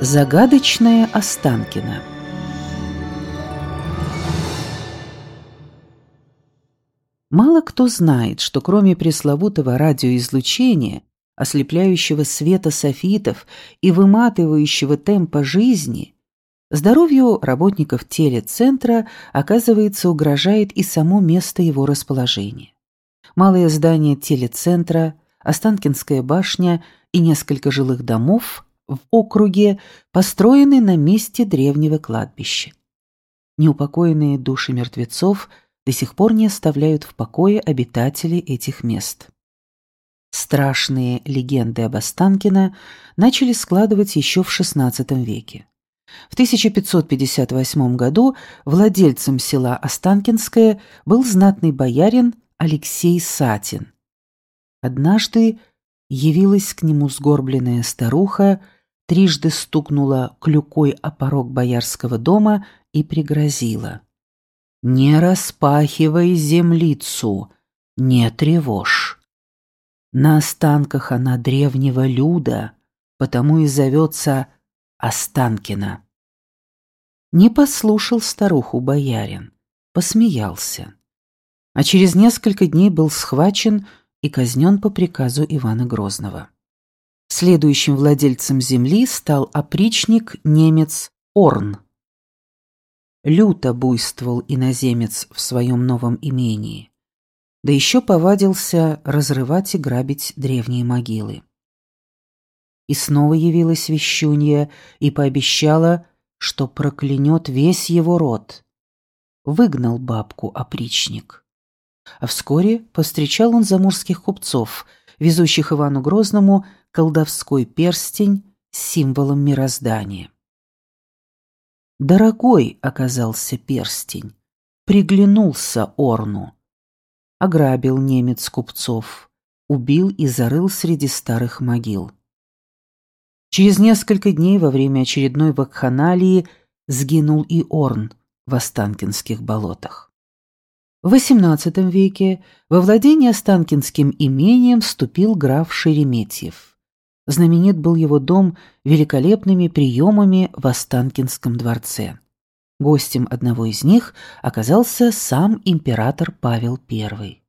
Загадочная Останкина Мало кто знает, что кроме пресловутого радиоизлучения, ослепляющего света софитов и выматывающего темпа жизни, здоровью работников телецентра, оказывается, угрожает и само место его расположения. Малое здание телецентра, Останкинская башня и несколько жилых домов в округе построены на месте древнего кладбища. Неупокоенные души мертвецов до сих пор не оставляют в покое обитателей этих мест. Страшные легенды об Останкино начали складывать еще в XVI веке. В 1558 году владельцем села Останкинское был знатный боярин Алексей Сатин. Однажды явилась к нему сгорбленная старуха, трижды стукнула клюкой о порог боярского дома и пригрозила. «Не распахивай землицу, не тревожь. На останках она древнего люда, потому и зовется Останкина». Не послушал старуху боярин, посмеялся. А через несколько дней был схвачен и казнен по приказу Ивана Грозного. Следующим владельцем земли стал опричник немец Орн. Люто буйствовал иноземец в своем имениии, имении, да еще повадился разрывать и грабить древние могилы. И снова явилась вещунья и пообещала, что проклянет весь его род. Выгнал бабку опричник. А вскоре повстречал он заморских купцов, везущих Ивану Грозному колдовской перстень с символом мироздания. Дорогой оказался перстень, приглянулся Орну. Ограбил немец купцов, убил и зарыл среди старых могил. Через несколько дней во время очередной вакханалии сгинул и Орн в Останкинских болотах. В XVIII веке во владение Останкинским имением вступил граф Шереметьев. Знаменит был его дом великолепными приемами в Останкинском дворце. Гостем одного из них оказался сам император Павел I.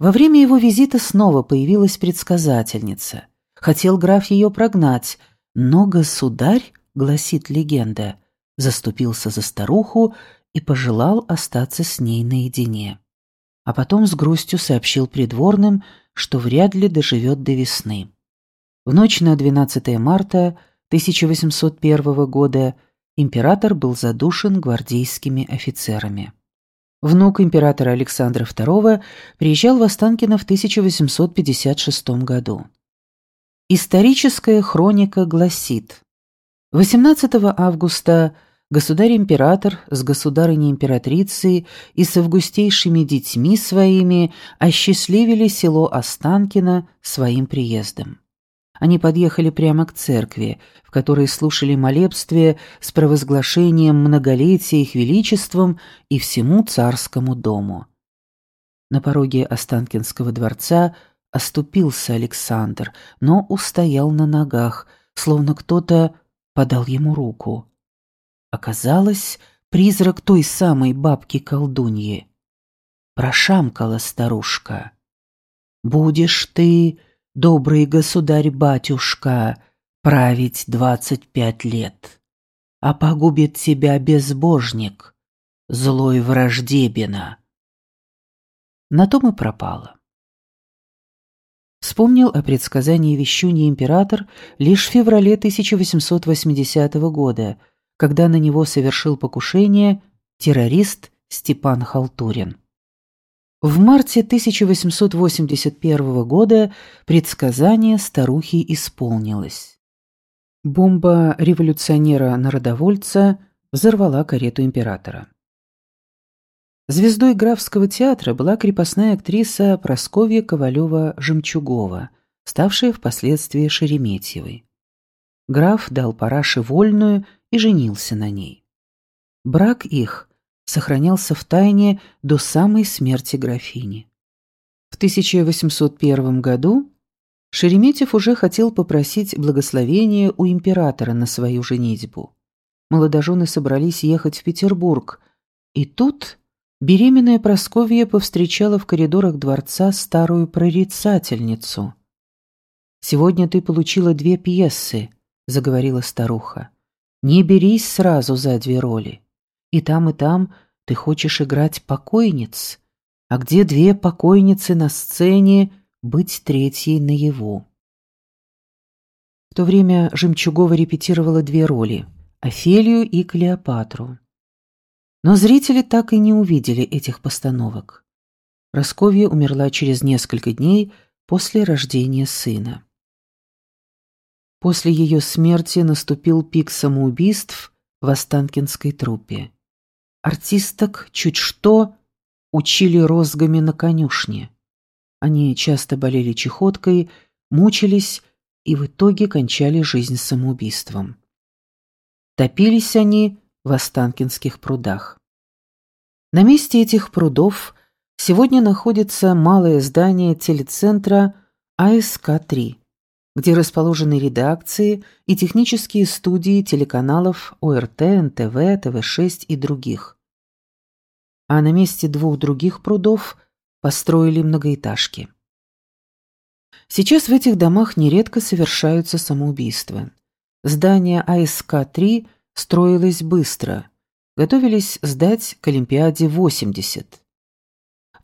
Во время его визита снова появилась предсказательница. Хотел граф ее прогнать, но государь, гласит легенда, заступился за старуху и пожелал остаться с ней наедине. А потом с грустью сообщил придворным, что вряд ли доживет до весны. В ночь на 12 марта 1801 года император был задушен гвардейскими офицерами. Внук императора Александра II приезжал в Останкино в 1856 году. Историческая хроника гласит, 18 августа государь-император с государыней-императрицей и с августейшими детьми своими осчастливили село Останкино своим приездом. Они подъехали прямо к церкви, в которой слушали молебствие с провозглашением многолетия их величеством и всему царскому дому. На пороге Останкинского дворца оступился Александр, но устоял на ногах, словно кто-то подал ему руку. Оказалось, призрак той самой бабки-колдуньи. Прошамкала старушка. «Будешь ты, добрый государь-батюшка, править двадцать пять лет, а погубит тебя безбожник, злой враждебина». На том и пропала. Вспомнил о предсказании вещуни император лишь в феврале 1880 года, когда на него совершил покушение террорист Степан Халтурин. В марте 1881 года предсказание старухи исполнилось. Бомба революционера-народовольца взорвала карету императора. Звездой графского театра была крепостная актриса Просковья Ковалева-Жемчугова, ставшая впоследствии Шереметьевой. Граф дал параше вольную и женился на ней. Брак их сохранялся в тайне до самой смерти графини. В 1801 году Шереметьев уже хотел попросить благословения у императора на свою женитьбу. Молодожены собрались ехать в Петербург, и тут беременная Просковья повстречала в коридорах дворца старую прорицательницу. «Сегодня ты получила две пьесы», — заговорила старуха. «Не берись сразу за две роли. И там, и там ты хочешь играть покойниц, а где две покойницы на сцене, быть третьей наяву». В то время Жемчугова репетировала две роли — Офелию и Клеопатру. Но зрители так и не увидели этих постановок. Просковья умерла через несколько дней после рождения сына. После ее смерти наступил пик самоубийств в Останкинской труппе. Артисток чуть что учили розгами на конюшне. Они часто болели чехоткой, мучились и в итоге кончали жизнь самоубийством. Топились они в Останкинских прудах. На месте этих прудов сегодня находится малое здание телецентра АСК-3 где расположены редакции и технические студии телеканалов ОРТ, НТВ, ТВ-6 и других. А на месте двух других прудов построили многоэтажки. Сейчас в этих домах нередко совершаются самоубийства. Здание АСК-3 строилось быстро, готовились сдать к Олимпиаде 80.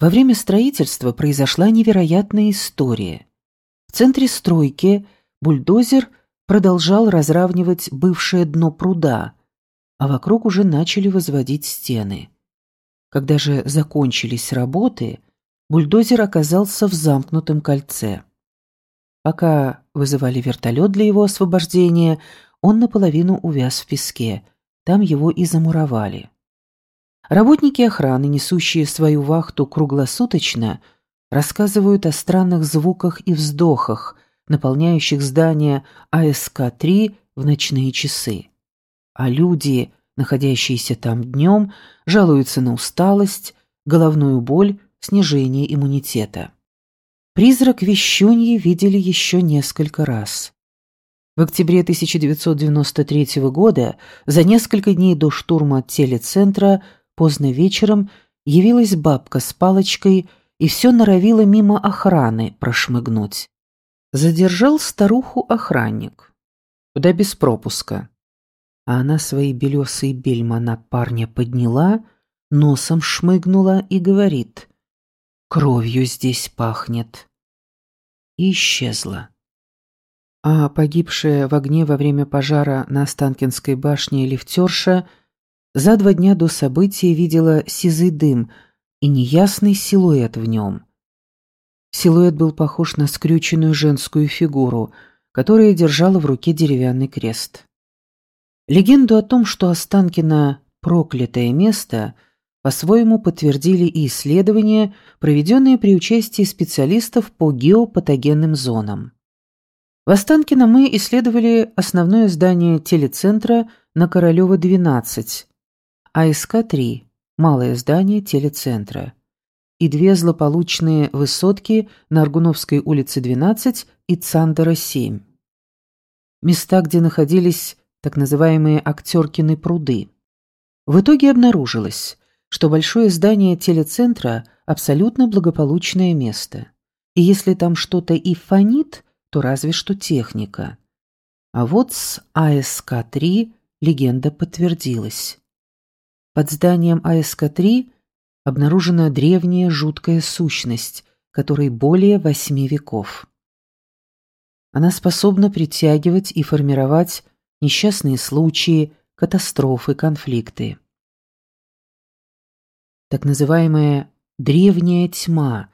Во время строительства произошла невероятная история – в центре стройки бульдозер продолжал разравнивать бывшее дно пруда, а вокруг уже начали возводить стены. Когда же закончились работы, бульдозер оказался в замкнутом кольце. Пока вызывали вертолет для его освобождения, он наполовину увяз в песке, там его и замуровали. Работники охраны, несущие свою вахту круглосуточно, рассказывают о странных звуках и вздохах, наполняющих здание АСК-3 в ночные часы. А люди, находящиеся там днем, жалуются на усталость, головную боль, снижение иммунитета. Призрак Вещуньи видели еще несколько раз. В октябре 1993 года, за несколько дней до штурма телецентра, поздно вечером явилась бабка с палочкой и все норовила мимо охраны прошмыгнуть. Задержал старуху охранник. Куда без пропуска. А она свои белесые бельма на парня подняла, носом шмыгнула и говорит «Кровью здесь пахнет». И исчезла. А погибшая в огне во время пожара на Останкинской башне лифтерша за два дня до события видела сизый дым – и неясный силуэт в нем. Силуэт был похож на скрюченную женскую фигуру, которая держала в руке деревянный крест. Легенду о том, что Останкино – проклятое место, по-своему подтвердили и исследования, проведенные при участии специалистов по геопатогенным зонам. В Останкино мы исследовали основное здание телецентра на Королёва-12, АСК-3, малое здание телецентра, и две злополучные высотки на Аргуновской улице 12 и Цандера 7. Места, где находились так называемые актеркины пруды. В итоге обнаружилось, что большое здание телецентра абсолютно благополучное место. И если там что-то и фонит, то разве что техника. А вот с АСК-3 легенда подтвердилась. Под зданием АСК-3 обнаружена древняя жуткая сущность, которой более восьми веков. Она способна притягивать и формировать несчастные случаи, катастрофы, конфликты. Так называемая «древняя тьма»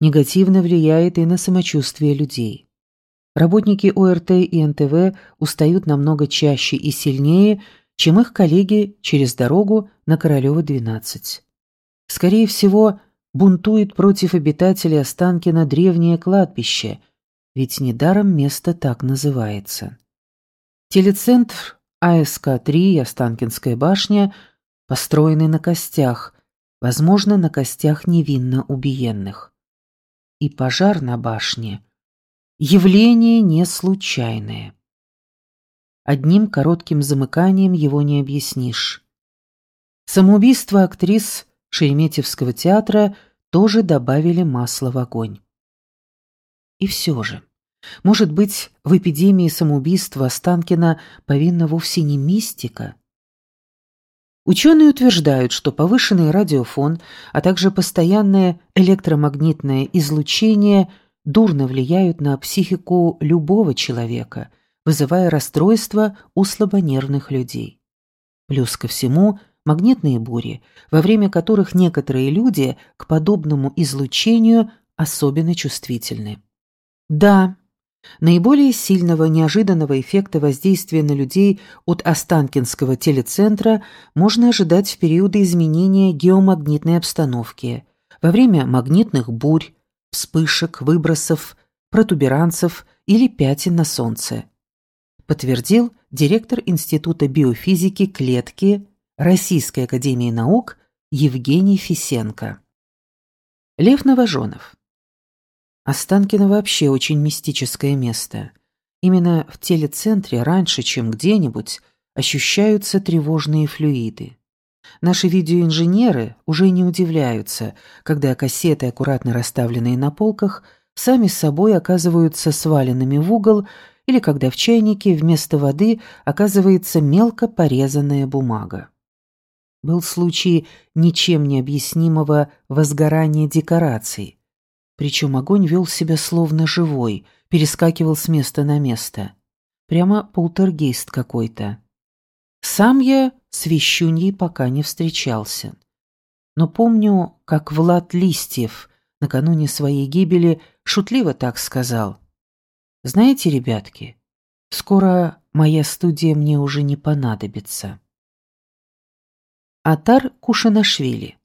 негативно влияет и на самочувствие людей. Работники ОРТ и НТВ устают намного чаще и сильнее, чем их коллеги через дорогу на Королёва-12. Скорее всего, бунтует против обитателей Останкина древнее кладбище, ведь недаром место так называется. Телецентр АСК-3 и Останкинская башня построены на костях, возможно, на костях невинно убиенных. И пожар на башне Явление не случайное. Одним коротким замыканием его не объяснишь. Самоубийство актрис Шереметьевского театра тоже добавили масло в огонь. И все же, может быть, в эпидемии самоубийства Останкина повинна вовсе не мистика? Ученые утверждают, что повышенный радиофон, а также постоянное электромагнитное излучение дурно влияют на психику любого человека, вызывая расстройства у слабонервных людей. Плюс ко всему, магнитные бури, во время которых некоторые люди к подобному излучению особенно чувствительны. Да, наиболее сильного неожиданного эффекта воздействия на людей от Останкинского телецентра можно ожидать в периоды изменения геомагнитной обстановки, во время магнитных бурь, вспышек, выбросов, протуберанцев или пятен на Солнце. Подтвердил директор Института биофизики клетки Российской академии наук Евгений Фисенко. Лев Новоженов. Останкино вообще очень мистическое место. Именно в телецентре раньше, чем где-нибудь, ощущаются тревожные флюиды. Наши видеоинженеры уже не удивляются, когда кассеты, аккуратно расставленные на полках, сами собой оказываются сваленными в угол или когда в чайнике вместо воды оказывается мелко порезанная бумага. Был случай ничем не объяснимого возгорания декораций. Причем огонь вел себя словно живой, перескакивал с места на место. Прямо полтергейст какой-то. Сам я с Вещуньей пока не встречался. Но помню, как Влад Листьев накануне своей гибели шутливо так сказал. «Знаете, ребятки, скоро моя студия мне уже не понадобится». Атар Кушанашвили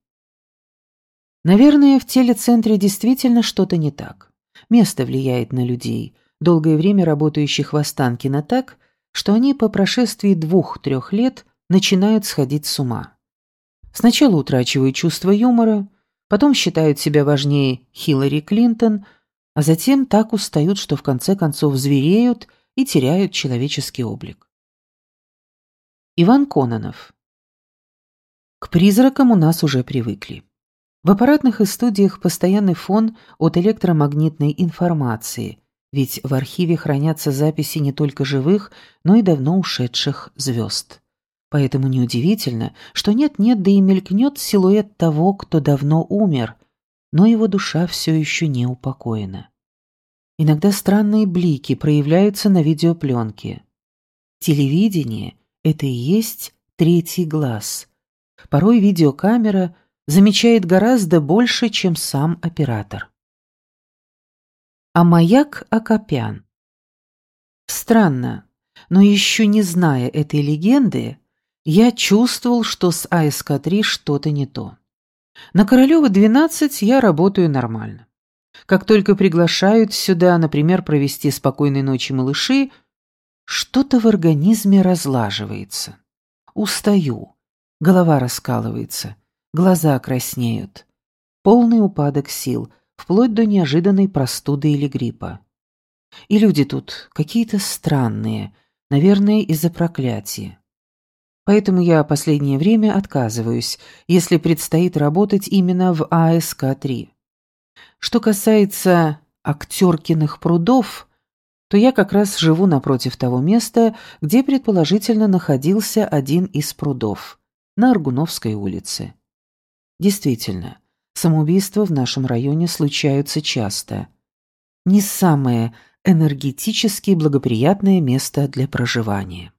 Наверное, в телецентре действительно что-то не так. Место влияет на людей, долгое время работающих в Останкино так, что они по прошествии двух-трех лет начинают сходить с ума. Сначала утрачивают чувство юмора, потом считают себя важнее Хиллари Клинтон, а затем так устают, что в конце концов звереют и теряют человеческий облик. Иван Кононов. К призракам у нас уже привыкли. В аппаратных и студиях постоянный фон от электромагнитной информации, ведь в архиве хранятся записи не только живых, но и давно ушедших звезд. Поэтому неудивительно, что нет-нет, да и мелькнет силуэт того, кто давно умер, но его душа все еще не упокоена. Иногда странные блики проявляются на видеопленке. Телевидение — это и есть третий глаз. Порой видеокамера — замечает гораздо больше, чем сам оператор. А маяк Акопян. Странно, но еще не зная этой легенды, я чувствовал, что с АСК-3 что-то не то. На Королева-12 я работаю нормально. Как только приглашают сюда, например, провести спокойной ночи малыши, что-то в организме разлаживается. Устаю, голова раскалывается, глаза краснеют. Полный упадок сил, вплоть до неожиданной простуды или гриппа. И люди тут какие-то странные, наверное, из-за проклятия. Поэтому я последнее время отказываюсь, если предстоит работать именно в АСК-3. Что касается актеркиных прудов, то я как раз живу напротив того места, где предположительно находился один из прудов, на Аргуновской улице. Действительно, самоубийства в нашем районе случаются часто. Не самое энергетически благоприятное место для проживания.